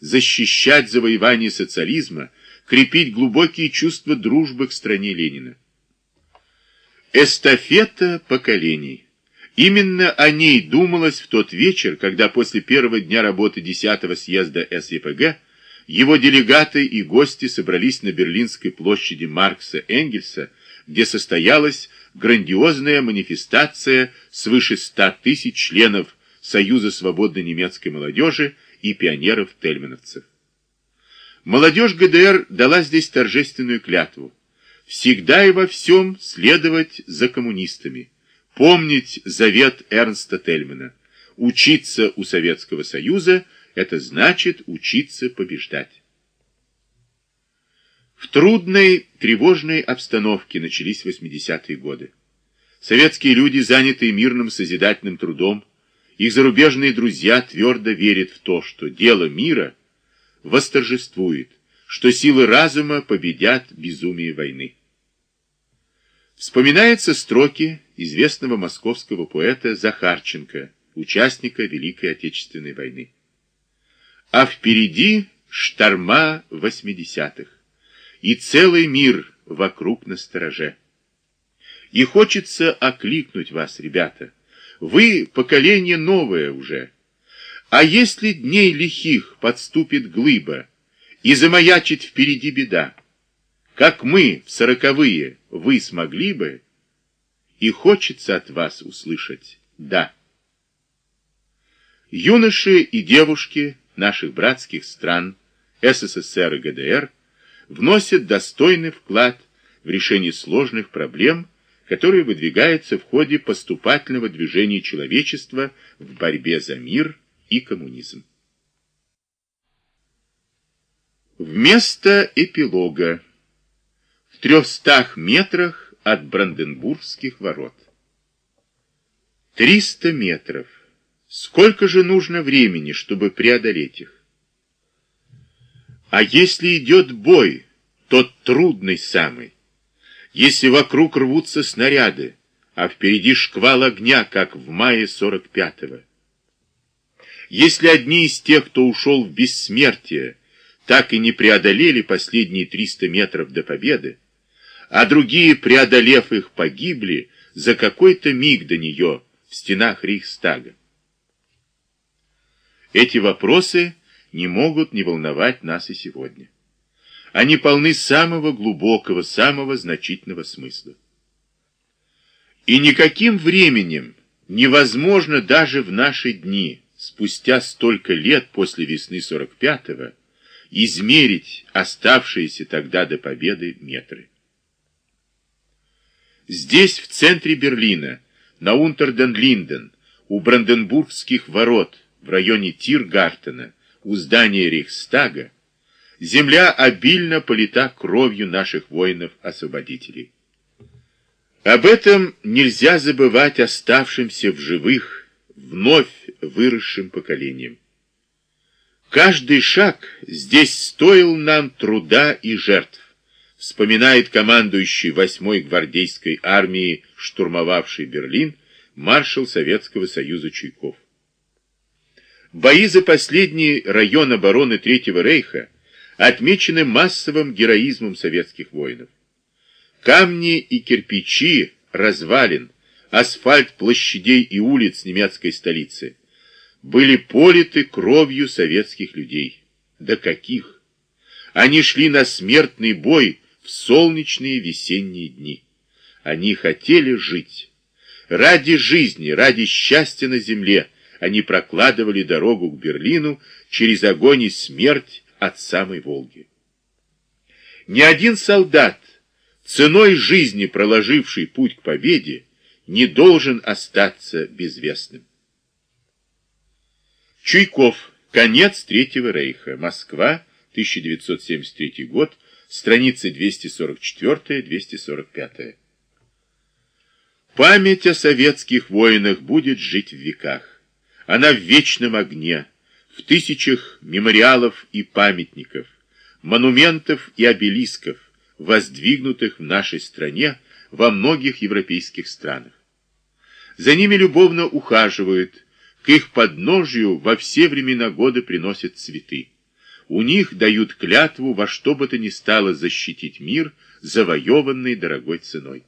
защищать завоевание социализма, крепить глубокие чувства дружбы к стране Ленина. Эстафета поколений. Именно о ней думалось в тот вечер, когда после первого дня работы 10-го съезда СЕПГ его делегаты и гости собрались на Берлинской площади Маркса Энгельса, где состоялась грандиозная манифестация свыше 100 тысяч членов Союза свободной немецкой молодежи и пионеров-тельмановцев. Молодежь ГДР дала здесь торжественную клятву всегда и во всем следовать за коммунистами, помнить завет Эрнста Тельмана. Учиться у Советского Союза – это значит учиться побеждать. В трудной, тревожной обстановке начались 80-е годы. Советские люди, занятые мирным созидательным трудом, их зарубежные друзья твердо верят в то, что дело мира восторжествует, что силы разума победят безумие войны. Вспоминаются строки известного московского поэта Захарченко, участника Великой Отечественной войны. А впереди шторма восьмидесятых, и целый мир вокруг на стороже. И хочется окликнуть вас, ребята. Вы поколение новое уже. А если дней лихих подступит глыба, и замаячит впереди беда, как мы в сороковые вы смогли бы, и хочется от вас услышать «да». Юноши и девушки наших братских стран, СССР и ГДР, вносят достойный вклад в решение сложных проблем, которые выдвигаются в ходе поступательного движения человечества в борьбе за мир и коммунизм. Вместо эпилога в трехстах метрах от Бранденбургских ворот. Триста метров. Сколько же нужно времени, чтобы преодолеть их? А если идет бой, тот трудный самый, если вокруг рвутся снаряды, а впереди шквал огня, как в мае 45-го, если одни из тех, кто ушел в бессмертие, так и не преодолели последние 300 метров до победы, а другие, преодолев их, погибли за какой-то миг до нее в стенах Рейхстага. Эти вопросы не могут не волновать нас и сегодня. Они полны самого глубокого, самого значительного смысла. И никаким временем невозможно даже в наши дни, спустя столько лет после весны 45-го, измерить оставшиеся тогда до победы метры. Здесь, в центре Берлина, на Унтерден-Линден, у Бранденбургских ворот, в районе Тиргартена, у здания Рейхстага, земля обильно полита кровью наших воинов-освободителей. Об этом нельзя забывать оставшимся в живых, вновь выросшим поколениям. Каждый шаг здесь стоил нам труда и жертв, вспоминает командующий 8-й гвардейской армией, штурмовавший Берлин, маршал Советского Союза Чуйков. Бои за последний район обороны Третьего Рейха отмечены массовым героизмом советских воинов. Камни и кирпичи развалин, асфальт площадей и улиц немецкой столицы – были политы кровью советских людей. Да каких! Они шли на смертный бой в солнечные весенние дни. Они хотели жить. Ради жизни, ради счастья на земле они прокладывали дорогу к Берлину через огонь и смерть от самой Волги. Ни один солдат, ценой жизни проложивший путь к победе, не должен остаться безвестным. Чуйков. Конец Третьего Рейха. Москва. 1973 год. Страницы 244-245. Память о советских воинах будет жить в веках. Она в вечном огне, в тысячах мемориалов и памятников, монументов и обелисков, воздвигнутых в нашей стране во многих европейских странах. За ними любовно ухаживают, к их подножию во все времена года приносят цветы. у них дают клятву во что бы то ни стало защитить мир, завоеванный дорогой ценой.